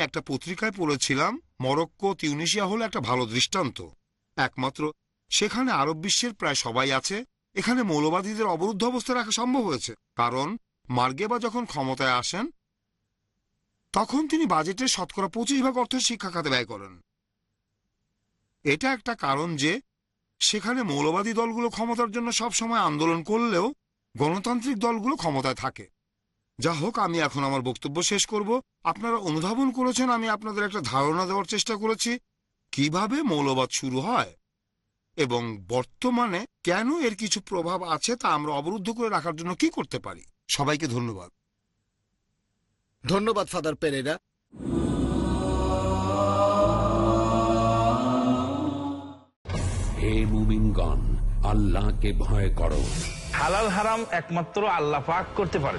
একটা পত্রিকায় পড়েছিলাম, মরক্কো তিউনিশিয়া হলো একটা ভালো দৃষ্টান্ত। একমাত্র সেখানে আরব বিশ্বের প্রায় সবাই আছে, এখানে মৌলবাদীদের অবরুদ্ধ অবস্থা রাখা সম্ভব হয়েছে। কারণ মার্গেবা যখন ক্ষমতায় আসেন, তখন তিনি বাজেটের শতকরা পঁচিশ ভাগ অর্থ শিক্ষা খাতে ব্যয় করেন। এটা একটা কারণ যে সেখানে মৌলবাদী দলগুলো ক্ষমতার জন্য সব সময় আন্দোলন করলেও গণতান্ত্রিক দলগুলো ক্ষমতায় থাকে। যা হোক আমি এখন আমার বক্তব্য শেষ করব। আপনারা অনুধাবন করেছেন আমি আপনাদের একটা ধারণা দেওয়ার চেষ্টা করেছি। কীভাবে মৌলবাদ শুরু হয় এবং বর্তমানে কেন এর কিছু প্রভাব আছে তা আমরা অবরুদ্ধ করে রাখার জন্য কি করতে পারি? সবাইকে ধন্যবাদ। ধন্যবাদ ফাদার পেরেরা। হে মুমিনগণ আল্লাহকে ভয় করো। হালাল হারাম একমাত্র আল্লাহ পাক করতে পারে।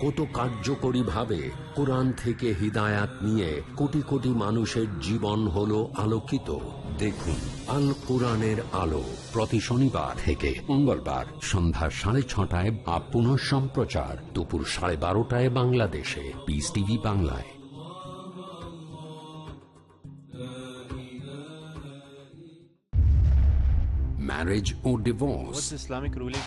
কত কার্যকরী ভাবে কোরআন থেকে হিদায়াত নিয়ে কোটি কোটি মানুষের জীবন হলো আলোকিত। দেখুন আল কোরআনের আলো প্রতি শনিবার থেকে মঙ্গলবার সন্ধ্যা সাড়ে ছটায় বা পুনঃ সম্প্রচার দুপুর সাড়ে বারোটায় বাংলাদেশে। পিস টিভি বাংলায়। Marriage or divorce, Islamic ruling?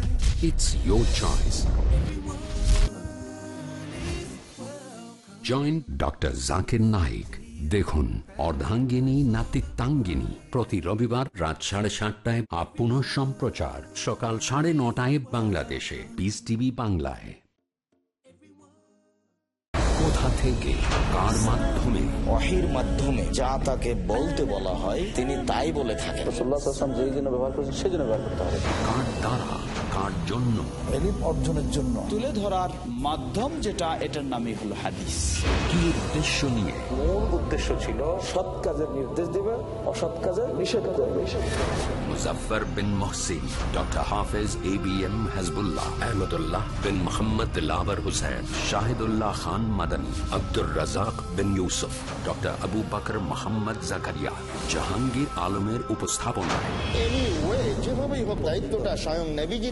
It's your choice. Joint doctor Zakir Naik দেখুন অর্ধাঙ্গিনী নাতিত্বাঙ্গিনী। প্রতি রবিবার রাত সাড়ে সাতটায় আপ পুনঃ সম্প্রচার। সকাল সাড়ে নটায় বাংলাদেশে। পিস টিভি বাংলায়। কোথা থেকে কার মাধ্যমে? অহির মাধ্যমে যা তাকে বলতে বলা হয় তিনি তাই বলে থাকেন। ব্যবহার করেছেন সেই জন্য ব্যবহার করতে হবে। কার দ্বারা? জন্য। এলিম অর্জনের জন্য। তুলে ধরার মাধ্যম যেটা এটার নামই হলো হাদিস। কি উদ্দেশ্য নিয়ে? মূল উদ্দেশ্য ছিল সৎ কাজের নির্দেশ দিবে অসৎ কাজের নিষেধ করবে। Muzaffar bin Mohsin doctor Hafez A B M Hasbullah Ahmadullah bin Mohammad Dilawar Hossain Shahidullah Khan Madani Abdur Razzak bin Yousuf doctor Abu Bakar Mohammad Zakaria Jahangir আলমের উপস্থাপনায়। যেভাবেই হোক দায়িত্বটা স্বয়ং নেভিজি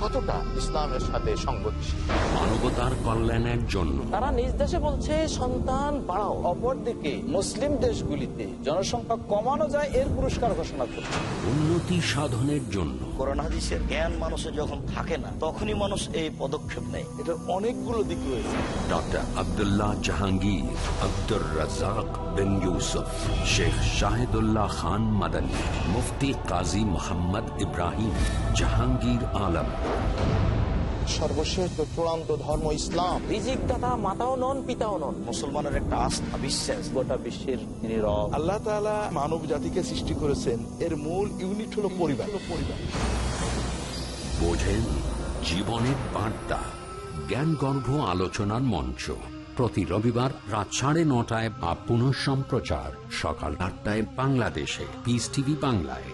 কতটা ইসলামের সাথে সংগতিশীল? মানবতার কল্যাণের জন্য। তারা নিজ দেশে বলছে সন্তান বাড়াও। অপরদিকে মুসলিম দেশগুলিতে জনসংখ্যা কমানো যায় এর পুরস্কার ঘোষণা করছে। উন্নতি সাধনের জন্য। কোরআন জ্ঞান মানুষের যখন থাকে না তখনই মানুষ এই পদক্ষেপ নেয়। এটার অনেকগুলো দিক রয়েছে। ডক্টর আব্দুল্লাহ জাহাঙ্গীর আব্দুর রাজাক বিন ইউসুফ শেখ শাহিদুল্লাহ খান মাদানী মুফতি কাজী মোহাম্মদ ইব্রাহিম জাহাঙ্গীর আলম। সর্বশেষ চূড়ান্ত ধর্ম ইসলাম। রিজিক দাতা মাতাও নন পিতাও নন। মুসলমানের একটা আস্থা বিশ্বাস। গোটা বিশ্বের তিনি রব। আল্লাহ তাআলা মানব জাতিকে সৃষ্টি করেছেন। এর মূল ইউনিট হলো পরিবার। পরিবার। বোঝেন জীবনের বার্তা। জ্ঞানগর্ভ আলোচনার মঞ্চ। প্রতি রবিবার রাত সাড়ে নটায় বা পুনঃ সম্প্রচার সকাল আটটায় বাংলাদেশে। পিস টিভি বাংলায়।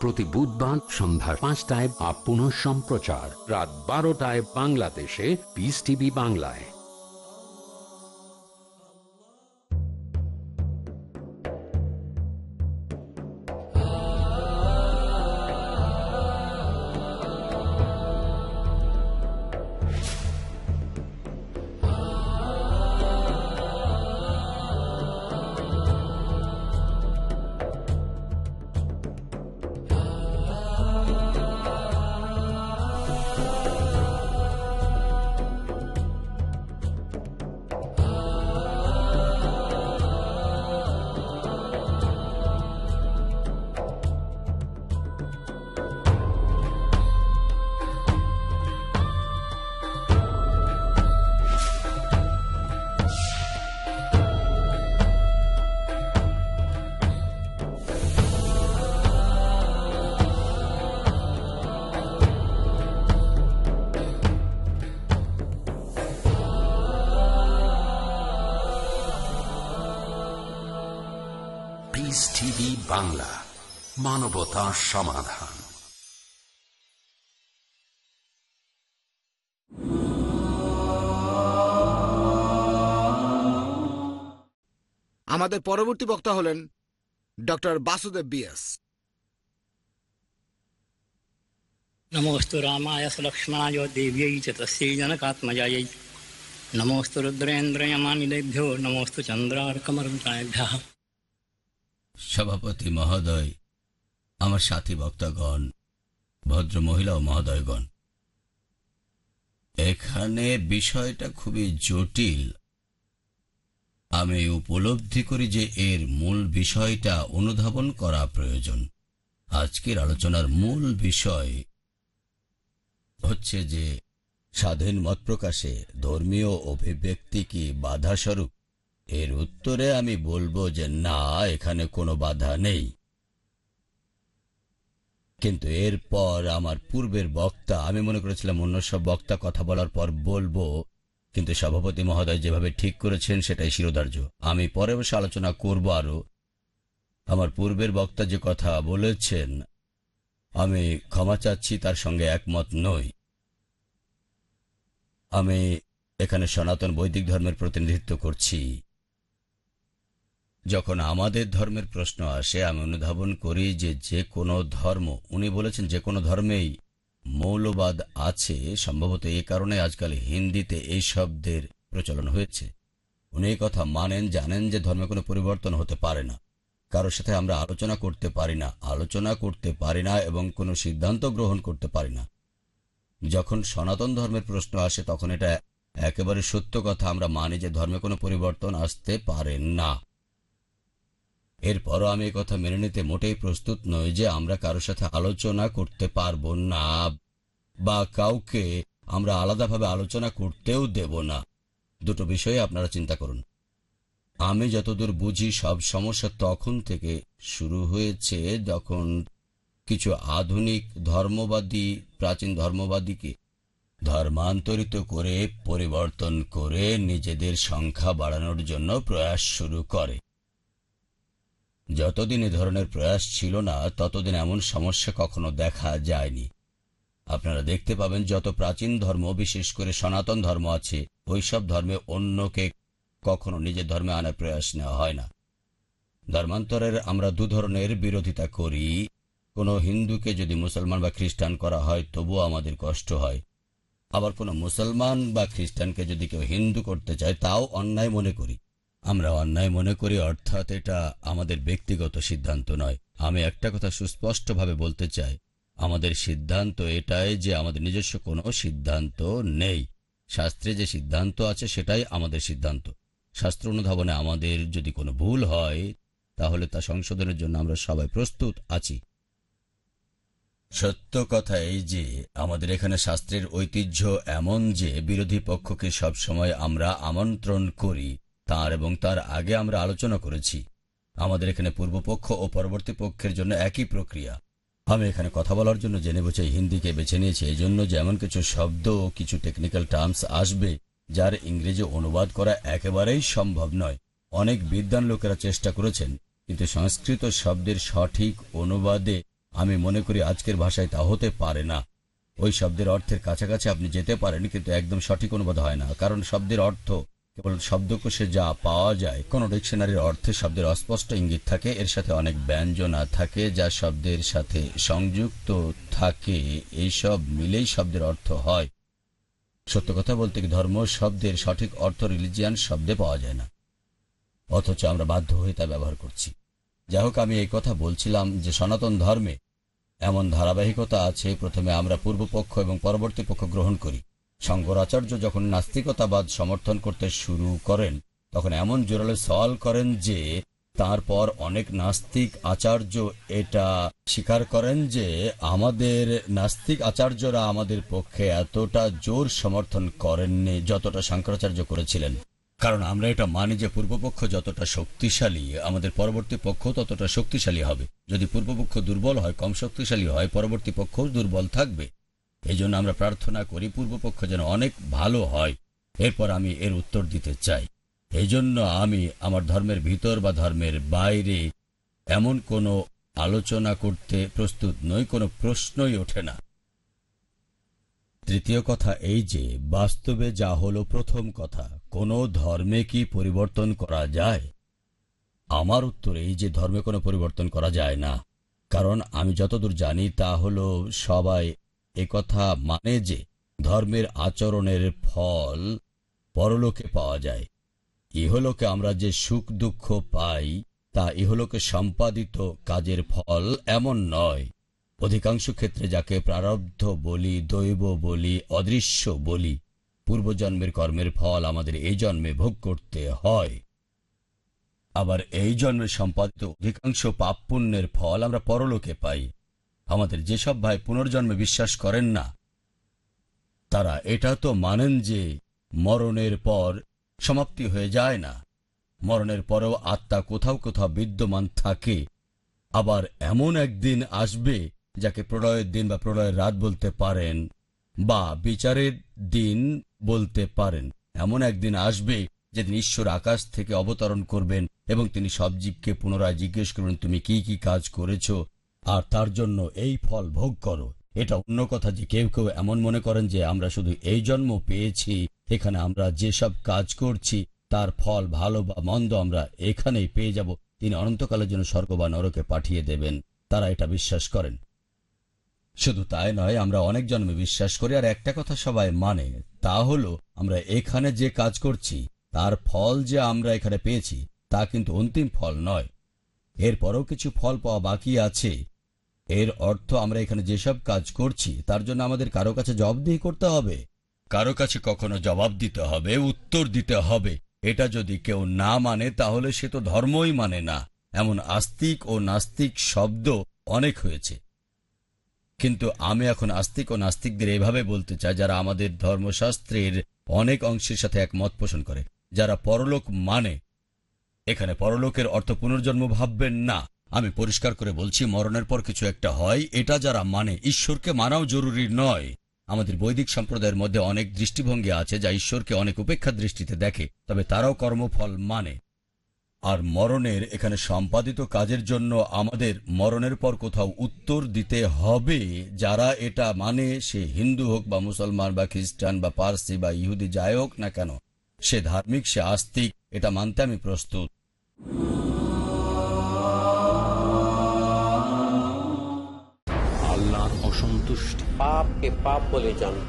প্রতি বুধবার সন্ধ্যার পাঁচটায় বা পুনঃ সম্প্রচার রাত বারোটায় বাংলাদেশে পিস টিভি বাংলায়। মানবতা সমাধান। আমাদের পরবর্তী বক্তা হলেন ডক্টর বাসুদেব বিএস। নমস্তু রামায় সুলক্ষ্মণায় দেবী চ জনকাত্মজা জনকাত্মজাयै। নমস্তু রুদ্রেন্দ্রয়মানিলেভ্যো চন্দ্রার্কমর্ভ্য সভাপতি মহোদয় আমার সাথী বক্তাগণ ভদ্র মহিলা ও মহোদয়গণ। এখানে বিষয়টা খুবই জটিল। আমি উপলব্ধি করি যে এর মূল বিষয়টা অনুধাবন করা প্রয়োজন। আজকের আলোচনার মূল বিষয় হচ্ছে যে, স্বাধীন মত প্রকাশে ধর্মীয় অভিব্যক্তি কি বাধাস্বরূপ, এর উত্তরে আমি বলব যে না, এখানে কোনো বাধা নেই। কিন্তু এরপর আমার পূর্বের বক্তা, আমি মনে করেছিলাম অন্য সব বক্তা কথা বলার পর বলব, কিন্তু সভাপতি মহোদয় যেভাবে ঠিক করেছেন সেটাই শিরোধার্য। আমি পরে বসে আলোচনা করব আরও আমার পূর্বের বক্তা যে কথা বলেছেন, আমি ক্ষমা চাচ্ছি, তার সঙ্গে একমত নই। আমি এখানে সনাতন বৈদিক ধর্মের প্রতিনিধিত্ব করছি। যখন আমাদের ধর্মের প্রশ্ন আসে, আমি অনুধাবন করি যে যে কোনো ধর্ম, উনি বলেছেন যে কোনো ধর্মেই মৌলবাদ আছে, সম্ভবত এই কারণে আজকাল হিন্দিতে এই শব্দের প্রচলন হয়েছে। উনি কথা মানেন, জানেন যে ধর্মে কোনো পরিবর্তন হতে পারে না। কারোর সাথে আমরা আলোচনা করতে পারি না, আলোচনা করতে পারি না এবং কোনো সিদ্ধান্ত গ্রহণ করতে পারি না। যখন সনাতন ধর্মের প্রশ্ন আসে, তখন এটা একেবারে সত্য কথা, আমরা মানি যে ধর্মে কোনো পরিবর্তন আসতে পারে না। এরপরও আমি কথা মেনে নিতে মোটেই প্রস্তুত নই যে আমরা কারোর সাথে আলোচনা করতে পারব না বা কাউকে আমরা আলাদাভাবে আলোচনা করতেও দেব না। দুটো বিষয়ে আপনারা চিন্তা করুন। আমি যতদূর বুঝি সব সমস্যা তখন থেকে শুরু হয়েছে যখন কিছু আধুনিক ধর্মবাদী, প্রাচীন ধর্মবাদীকে ধর্মান্তরিত করে, পরিবর্তন করে নিজেদের সংখ্যা বাড়ানোর জন্য প্রয়াস শুরু করে। যতদিন এ ধরনের প্রয়াস ছিল না, ততদিন এমন সমস্যা কখনো দেখা যায়নি। আপনারা দেখতে পাবেন যত প্রাচীন ধর্ম, বিশেষ করে সনাতন ধর্ম আছে, ওইসব ধর্মে অন্যকে কখনো নিজের ধর্মে আনার প্রয়াস নেওয়া হয় না। ধর্মান্তরের আমরা দু ধরনের বিরোধিতা করি। কোনো হিন্দুকে যদি মুসলমান বা খ্রিস্টান করা হয়, তবুও আমাদের কষ্ট হয়। আবার কোনো মুসলমান বা খ্রিস্টানকে যদি কেউ হিন্দু করতে চায়, তাও অন্যায় মনে করি। আমরা অন্যায় মনে করি, অর্থাৎ এটা আমাদের ব্যক্তিগত সিদ্ধান্ত নয়। আমি একটা কথা সুস্পষ্টভাবে বলতে চাই। আমাদের সিদ্ধান্ত এটাই যে আমাদের নিজস্ব কোনো সিদ্ধান্ত নেই। শাস্ত্রে যে সিদ্ধান্ত আছে সেটাই আমাদের সিদ্ধান্ত। শাস্ত্র অনুধাবনে আমাদের যদি কোনো ভুল হয়, তাহলে তা সংশোধনের জন্য আমরা সবাই প্রস্তুত আছি। সত্য কথা এই যে, আমাদের এখানে শাস্ত্রের ঐতিহ্য এমন যে, বিরোধী পক্ষকে সব সময় আমরা আমন্ত্রণ করি। তার এবং তার আগে আমরা আলোচনা করেছি। আমাদের এখানে পূর্বপক্ষ ও পরবর্তী পক্ষের জন্য একই প্রক্রিয়া। আমি এখানে কথা বলার জন্য জেনে বুঝে হিন্দিকে বেছে নিয়েছি এই জন্য যেমন কিছু শব্দ ও কিছু টেকনিক্যাল টার্মস আসবে, যার ইংরেজি অনুবাদ করা একেবারেই সম্ভব নয়। অনেক বিদ্বান লোকেরা চেষ্টা করেছেন, কিন্তু সংস্কৃত শব্দের সঠিক অনুবাদে আমি মনে করি আজকের ভাষায় তা হতে পারে না। ওই শব্দের অর্থের কাছাকাছি আপনি যেতে পারেন, কিন্তু একদম সঠিক অনুবাদ হয় না, কারণ শব্দের অর্থ কেবল শব্দকোষে যা পাওয়া যায়, কোন ডিকশনারির অর্থে শব্দের অস্পষ্ট ইঙ্গিত থাকে। এর সাথে অনেক ব্যঞ্জনা থাকে যা শব্দের সাথে সংযুক্ত থাকে। এইসব মিলেই শব্দের অর্থ হয়। সত্য কথা বলতে ধর্ম শব্দের সঠিক অর্থ রিলিজিয়ান শব্দে পাওয়া যায় না। অথচ আমরা বাধ্য হয়ে তা ব্যবহার করছি। যাই হোক, আমি এই কথা বলছিলাম যে সনাতন ধর্মে এমন ধারাবাহিকতা আছে, প্রথমে আমরা পূর্বপক্ষ এবং পরবর্তী পক্ষ গ্রহণ করি। শঙ্করাচার্য যখন নাস্তিকতাবাদ সমর্থন করতে শুরু করেন, তখন এমন জোরালো সওয়াল করেন যে, তারপর অনেক নাস্তিক আচার্য এটা স্বীকার করেন যে, আমাদের নাস্তিক আচার্যরা আমাদের পক্ষে এতটা জোর সমর্থন করেননি যতটা শঙ্করাচার্য করেছিলেন। কারণ আমরা এটা মানি যে, পূর্বপক্ষ যতটা শক্তিশালী, আমাদের পরবর্তী পক্ষ ততটা শক্তিশালী হবে। যদি পূর্বপক্ষ দুর্বল হয়, কম শক্তিশালী হয়, পরবর্তী পক্ষও দুর্বল থাকবে। এই জন্য আমরা প্রার্থনা করি, পূর্বপক্ষ যেন অনেক ভালো হয়। এরপর আমি এর উত্তর দিতে চাই। এই জন্য আমি আমার ধর্মের ভিতর বা ধর্মের বাইরে এমন কোনো আলোচনা করতে প্রস্তুত নই, কোনো প্রশ্নই ওঠে না। তৃতীয় কথা এই যে, বাস্তবে যা হলো প্রথম কথা, কোনো ধর্মে কি পরিবর্তন করা যায়? আমার উত্তর এই যে, ধর্মে কোনো পরিবর্তন করা যায় না। কারণ আমি যতদূর জানি, তা হলো সবাই একথা মানে যে ধর্মের আচরণের ফল পরলোকে পাওয়া যায়। ইহলোকে আমরা যে সুখ দুঃখ পাই, তা ইহলোকে সম্পাদিত কাজের ফল এমন নয়। অধিকাংশ ক্ষেত্রে যাকে প্রারব্ধ বলি, দৈব বলি, অদৃশ্য বলি, পূর্বজন্মের কর্মের ফল আমাদের এই জন্মে ভোগ করতে হয়। আবার এই জন্মে সম্পাদিত অধিকাংশ পাপ পুণ্যের ফল আমরা পরলোকে পাই। আমাদের যেসব ভাই পুনর্জন্মে বিশ্বাস করেন না, তারা এটা তো মানেন যে মরণের পর সমাপ্তি হয়ে যায় না। মরণের পরেও আত্মা কোথাও কোথাও বিদ্যমান থাকে। আবার এমন একদিন আসবে যাকে প্রলয়ের দিন বা প্রলয়ের রাত বলতে পারেন বা বিচারের দিন বলতে পারেন। এমন একদিন আসবে যেদিন ঈশ্বর আকাশ থেকে অবতরণ করবেন এবং তিনি সব জীবকে পুনরায় জিজ্ঞেস করবেন, তুমি কি কি কাজ করেছ? আর তার জন্য এই ফল ভোগ করো। এটা অন্য কথা যে কেউ কেউ এমন মনে করেন যে আমরা শুধু এই জন্ম পেয়েছি, এখানে আমরা যেসব কাজ করছি, তার ফল ভালো বা মন্দ আমরা এখানেই পেয়ে যাব। তিনি অনন্তকালের জন্য স্বর্গ বা নরকে পাঠিয়ে দেবেন। তারা এটা বিশ্বাস করেন। শুধু তাই নয়, আমরা অনেক জন্মে বিশ্বাস করি, আর একটা কথা সবাই মানে তা হলো আমরা এখানে যে কাজ করছি, তার ফল যে আমরা এখানে পেয়েছি, তা কিন্তু অন্তিম ফল নয়। এরপরও কিছু ফল পাওয়া বাকি আছে। এর অর্থ আমরা এখানে যেসব কাজ করছি, তার জন্য আমাদের কারও কাছে জবাবদিহি করতে হবে। কারও কাছে কখনো জবাব দিতে হবে, উত্তর দিতে হবে। এটা যদি কেউ না মানে তাহলে সে তো ধর্মই মানে না। এমন আস্তিক ও নাস্তিক শব্দ অনেক হয়েছে। কিন্তু আমি এখন আস্তিক ও নাস্তিকদের এভাবে বলতে চাই, যারা আমাদের ধর্মশাস্ত্রের অনেক অংশের সাথে একমত পোষণ করে। যারা পরলোক মানে এখানে পরলোকের অর্থ পুনর্জন্ম ভাববেন না। আমি পরিষ্কার করে বলছি, মরণের পর কিছু একটা হয়, এটা যারা মানে ঈশ্বরকে মানাও জরুরি নয়। আমাদের বৈদিক সম্প্রদায়ের মধ্যে অনেক দৃষ্টিভঙ্গি আছে যা ঈশ্বরকে অনেক উপেক্ষা দৃষ্টিতে দেখে, তবে তারাও কর্মফল মানে। আর মরণের এখানে সম্পাদিত কাজের জন্য আমাদের মরণের পর কোথাও উত্তর দিতে হবে, যারা এটা মানে সে হিন্দু হোক বা মুসলমান বা খ্রিস্টান বা পার্সি বা ইহুদি যাই হোক না কেন, সে ধার্মিক, সে আস্তিক, এটা মানতে আমি প্রস্তুত। অসন্তুষ্টি পাপকে পাপ বলে জানব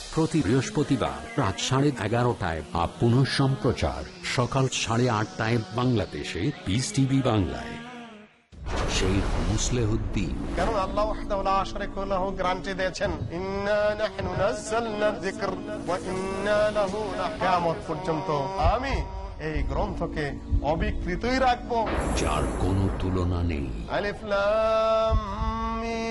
প্রতি বৃহস্পতিবার রাত সাড়ে এগারোটায় পুনঃ সম্প্রচার। সকাল সাড়ে আটটায় বাংলাদেশে পিস টিভি বাংলায়। শেখ মুসলেহুদ্দিন কেন আল্লাহ ওয়াহদাহু লা লাহু গ্যারান্টি দিয়েছেন ইন্না নাহনু নাযালনা যিকর ওয়া ইন্না লাহু কিয়ামত পর্যন্ত আমি এই গ্রন্থকে অবিকৃতই রাখব। যার কোনো তুলনা নেই। আলিফ লাম মিম।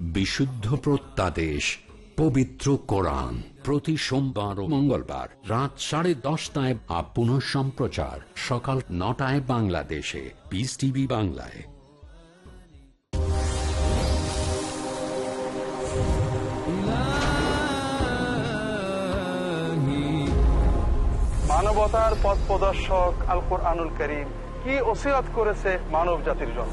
বিশুদ্ধ প্রত্যাদেশ পবিত্র কোরআন প্রতি সোমবার ও মঙ্গলবার রাত সাড়ে দশটায় বা পুনঃ সম্প্রচার সকাল নটায় বাংলাদেশে পিস টিভি বাংলায়। মানবতার পথ প্রদর্শক আল কোরআনুল করিম কি ওসিরাত করেছে মানব জাতির জন্য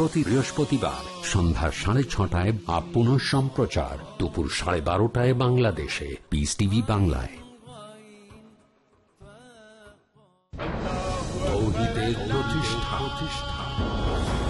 প্রতি বৃহস্পতিবার সন্ধ্যা সাড়ে ছটায় বা পুনঃ সম্প্রচার দুপুর সাড়ে বারোটায় বাংলাদেশে। পিস টিভি বাংলায়। প্রতিষ্ঠা।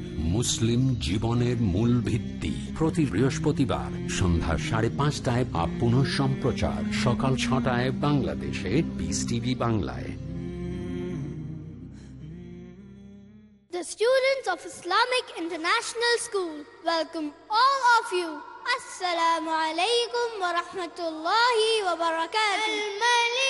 মুসলিম জীবনের মূল ভিত্তি প্রতি বৃহস্পতিবার সন্ধ্যা সাড়ে পাঁচটায় বা পুনঃ সম্প্রচার সকাল ছটায় বাংলাদেশে পিস টিভি বাংলায় The students of Islamic International School welcome all of you. Assalamu alaikum wa rahmatullahi wa barakatuh.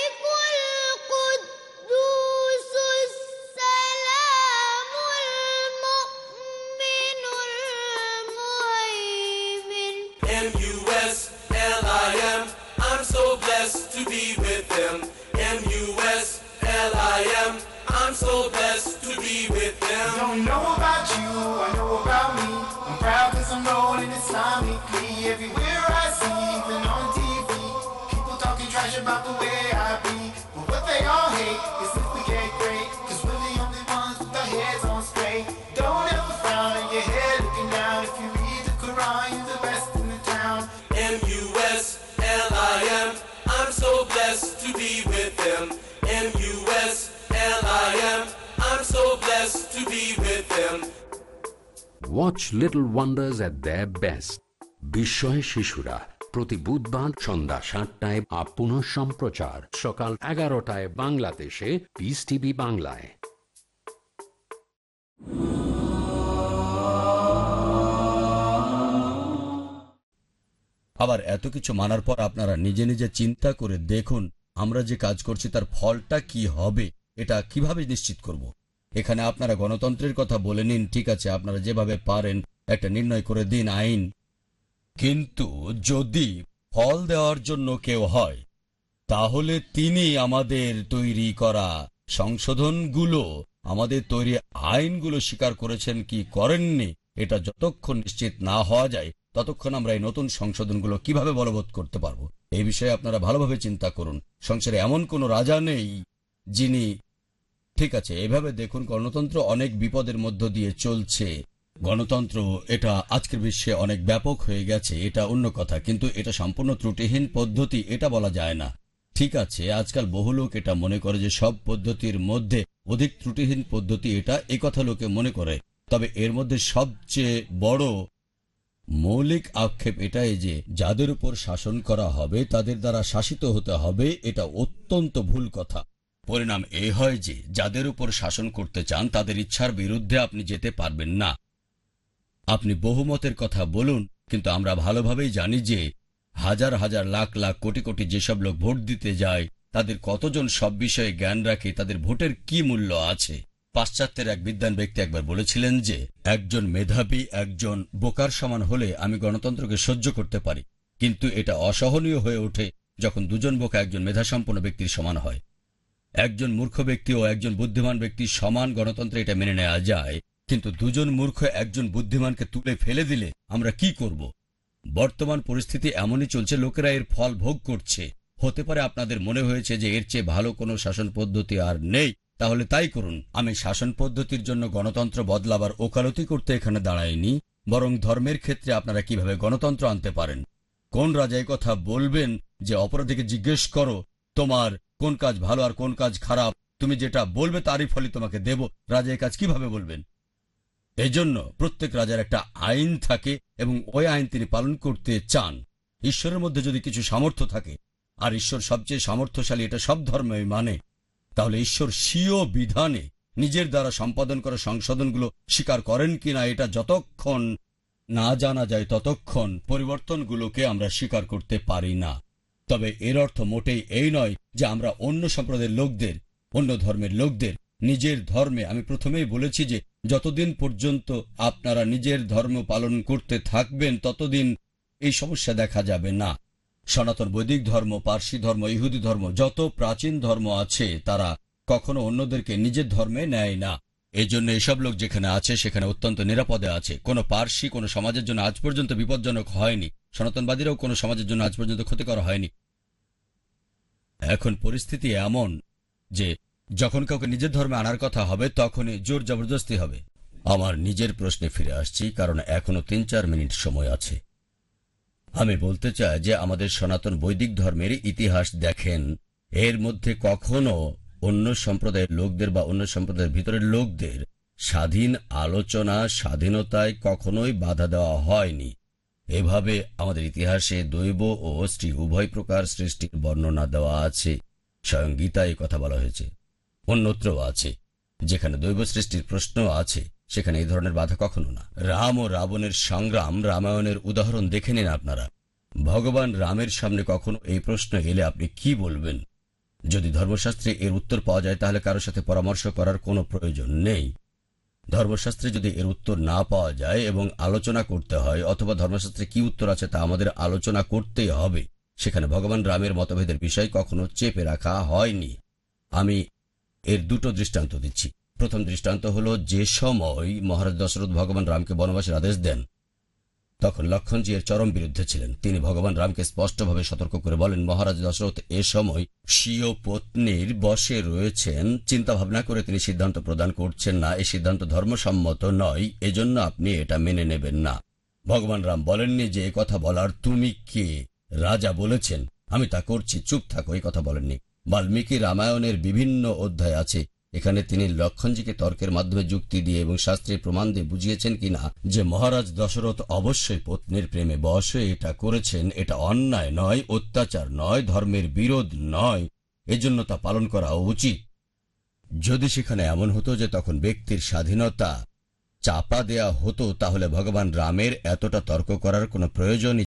Watch little wonders at the best বিস্ময় শিশুরা প্রতি বুধবার সন্ধ্যা সাতটায় আপ সম্প্রচার। সকাল এগারোটায় বাংলাদেশে পিস টিভি বাংলায়। আবার এত কিছু মানার পর আপনারা নিজে নিজে চিন্তা করে দেখুন আমরা যে কাজ করছি তার ফলটা কি হবে, এটা কীভাবে নিশ্চিত করব? এখানে আপনারা গণতন্ত্রের কথা বলে নিন, ঠিক আছে, আপনারা যেভাবে পারেন, একটা নির্ণয় করে দিন আইন। কিন্তু যদি ফল দেওয়ার জন্য কেউ হয়, তাহলে তিনি আমাদের তৈরি করা সংশোধনগুলো, আমাদের তৈরি আইনগুলো স্বীকার করেছেন কি করেননি, এটা যতক্ষণ নিশ্চিত না হওয়া যায়, ততক্ষণ আমরা এই নতুন সংশোধনগুলো কীভাবে বলবৎ করতে পারব? এই বিষয়ে আপনারা ভালোভাবে চিন্তা করুন। সংসারে এমন কোনো রাজা নেই যিনি ঠিক আছে, এভাবে দেখুন, গণতন্ত্র অনেক বিপদের মধ্য দিয়ে চলছে। গণতন্ত্র, এটা আজকের বিশ্বে অনেক ব্যাপক হয়ে গেছে, এটা অন্য কথা, কিন্তু এটা সম্পূর্ণ ত্রুটিহীন পদ্ধতি, এটা বলা যায় না। ঠিক আছে, আজকাল বহু লোক এটা মনে করে যে সব পদ্ধতির মধ্যে অধিক ত্রুটিহীন পদ্ধতি, এটা কথা লোকে মনে করে। তবে এর মধ্যে সবচেয়ে বড় মৌলিক আক্ষেপ এটাই যে, যাদের উপর শাসন করা হবে, তাদের দ্বারা শাসিত হতে হবে, এটা অত্যন্ত ভুল কথা। পরিণাম এ হয় যে, যাদের উপর শাসন করতে চান, তাদের ইচ্ছার বিরুদ্ধে আপনি যেতে পারবেন না। আপনি বহুমতের কথা বলুন, কিন্তু আমরা ভালোভাবেই জানি যে, হাজার হাজার লাখ লাখ কোটি কোটি যেসব লোক ভোট দিতে যায়, তাদের কতজন সব বিষয়ে জ্ঞান রাখে, তাদের ভোটের কি মূল্য আছে? পাশ্চাত্যের এক বিদ্যান ব্যক্তি একবার বলেছিলেন যে, একজন মেধাবী, একজন বোকার সমান হলে আমি গণতন্ত্রকে সহ্য করতে পারি। কিন্তু এটা অসহনীয় হয়ে ওঠে যখন দুজন বোকা একজন মেধাসম্পন্ন ব্যক্তির সমান হয়। একজন মূর্খ ব্যক্তি ও একজন বুদ্ধিমান ব্যক্তি সমান গণতন্ত্রে এটা মেনে নেওয়া যায়। কিন্তু দুজন মূর্খ একজন বুদ্ধিমানকে তুলে ফেলে দিলে আমরা কি করব? বর্তমান পরিস্থিতি এমনই চলছে, লোকেরা এর ফল ভোগ করছে। হতে পারে আপনাদের মনে হয়েছে যে এর চেয়ে ভালো কোনো শাসন পদ্ধতি আর নেই। তাহলে তাই করুন। আমি শাসন পদ্ধতির জন্য গণতন্ত্র বদলাবার ওকালতি করতে এখানে দাঁড়াইনি, বরং ধর্মের ক্ষেত্রে আপনারা কীভাবে গণতন্ত্র আনতে পারেন? কোন রাজা এই কথা বলবেন যে অপরাধীকে জিজ্ঞেস করো, তোমার কোন কাজ ভালো আর কোন কাজ খারাপ, তুমি যেটা বলবে তারই ফলে তোমাকে দেব। রাজা কাজ কীভাবে বলবেন? এজন্য প্রত্যেক রাজার একটা আইন থাকে এবং ওই আইন তিনি পালন করতে চান। ঈশ্বরের মধ্যে যদি কিছু সামর্থ্য থাকে, আর ঈশ্বর সবচেয়ে সামর্থ্যশালী এটা সব ধর্মই মানে তাহলে ঈশ্বর স্বীয় বিধানে নিজের দ্বারা সম্পাদন করা সংশোধনগুলো স্বীকার করেন কিনা এটা যতক্ষণ না জানা যায় ততক্ষণ পরিবর্তনগুলোকে আমরা স্বীকার করতে পারি না। তবে এর অর্থ মোটেই এই নয় যে আমরা অন্য সম্প্রদায়ের লোকদের, অন্য ধর্মের লোকদের, নিজের ধর্মে, আমি প্রথমেই বলেছি যে যতদিন পর্যন্ত আপনারা নিজের ধর্ম পালন করতে থাকবেন, ততদিন এই সমস্যা দেখা যাবে না। সনাতন বৈদিক ধর্ম, পার্সি ধর্ম, ইহুদি ধর্ম, যত প্রাচীন ধর্ম আছে, তারা কখনো অন্যদেরকে নিজের ধর্মে নেয় না। এই জন্য এসব লোক যেখানে আছে, সেখানে অত্যন্ত নিরাপদে আছে। কোনো পার্সি কোনো সমাজের জন্য আজ পর্যন্ত বিপজ্জনক হয়নি। সনাতনবাদীরাও কোনো সমাজের জন্য আজ পর্যন্ত ক্ষতিকর হয়নি। এখন পরিস্থিতি এমন যে যখন কাউকে নিজের ধর্মে আনার কথা হবে, তখনই জোর জবরদস্তি হবে। আমার নিজের প্রশ্নে ফিরে আসছি, কারণ এখনও তিন চার মিনিট সময় আছে। আমি বলতে চাই যে আমাদের সনাতন বৈদিক ধর্মের ইতিহাস দেখেন, এর মধ্যে কখনো অন্য সম্প্রদায়ের লোকদের বা অন্য সম্প্রদায়ের ভিতরের লোকদের স্বাধীন আলোচনা, স্বাধীনতায় কখনোই বাধা দেওয়া হয়নি। এভাবে আমাদের ইতিহাসে দৈব ও স্ত্রী উভয় প্রকার সৃষ্টির বর্ণনা দেওয়া আছে। স্বয়ং গীতায় কথা বলা হয়েছে। অন্যত্রও আছে। যেখানে দৈব সৃষ্টির প্রশ্ন আছে, সেখানে এই ধরনের বাধা কখনো না। রাম ও রাবণের সংগ্রাম রামায়ণের উদাহরণ দেখে নিন আপনারা। ভগবান রামের সামনে কখনো এই প্রশ্ন এলে আপনি কি বলবেন? যদি ধর্মশাস্ত্রে এর উত্তর পাওয়া যায়, তাহলে কারোর সাথে পরামর্শ করার কোনো প্রয়োজন নেই। ধর্মশাস্ত্রে যদি এর উত্তর না পাওয়া যায় এবং আলোচনা করতে হয়, অথবা ধর্মশাস্ত্রে কি উত্তর আছে তা আমাদের আলোচনা করতেই হবে। সেখানে ভগবান রামের মতভেদের বিষয় কখনো চেপে রাখা হয়নি। আমি এর দুটো দৃষ্টান্ত দিচ্ছি। প্রথম দৃষ্টান্ত হল যে সময় মহারাজ দশরথ ভগবান রামকে বনবাসের আদেশ দেন। তখন লক্ষণজি এর চরম বিরুদ্ধে ছিলেন। তিনি ভগবান রামকে স্পষ্টভাবে সতর্ক করে বলেন, মহারাজ দশরথ, এ সময় স্বীয় পত্নীর বসে রয়েছেন। চিন্তা ভাবনা করে তিনি সিদ্ধান্ত প্রদান করছেন না। এই সিদ্ধান্ত ধর্মসম্মত নয়, এজন্য আপনি এটা মেনে নেবেন না। ভগবান রাম বলেননি যে কথা বলার তুমি কে? রাজা বলেছেন, আমি তা করছি। চুপ থাকো এই কথা বলেননি। বাল্মীকি রামায়ণের বিভিন্ন অধ্যায় আছে। এখানে তিনি লক্ষণজিকে তর্কের মাধ্যমে যুক্তি দিয়ে এবং শাস্ত্রের প্রমাণ দিয়ে বুঝিয়েছেন কিনা যে মহারাজ দশরথ অবশ্যই পত্নীর প্রেমে হয়ে এটা করেছেন, এটা অন্যায় নয়, অত্যাচার নয়, ধর্মের বিরোধ নয়, এজন্য তা পালন করা উচিত। যদি সেখানে এমন হতো যে তখন ব্যক্তির স্বাধীনতা চাপা দেয়া হতো, তাহলে ভগবান রামের এতটা তর্ক করার কোনো প্রয়োজনই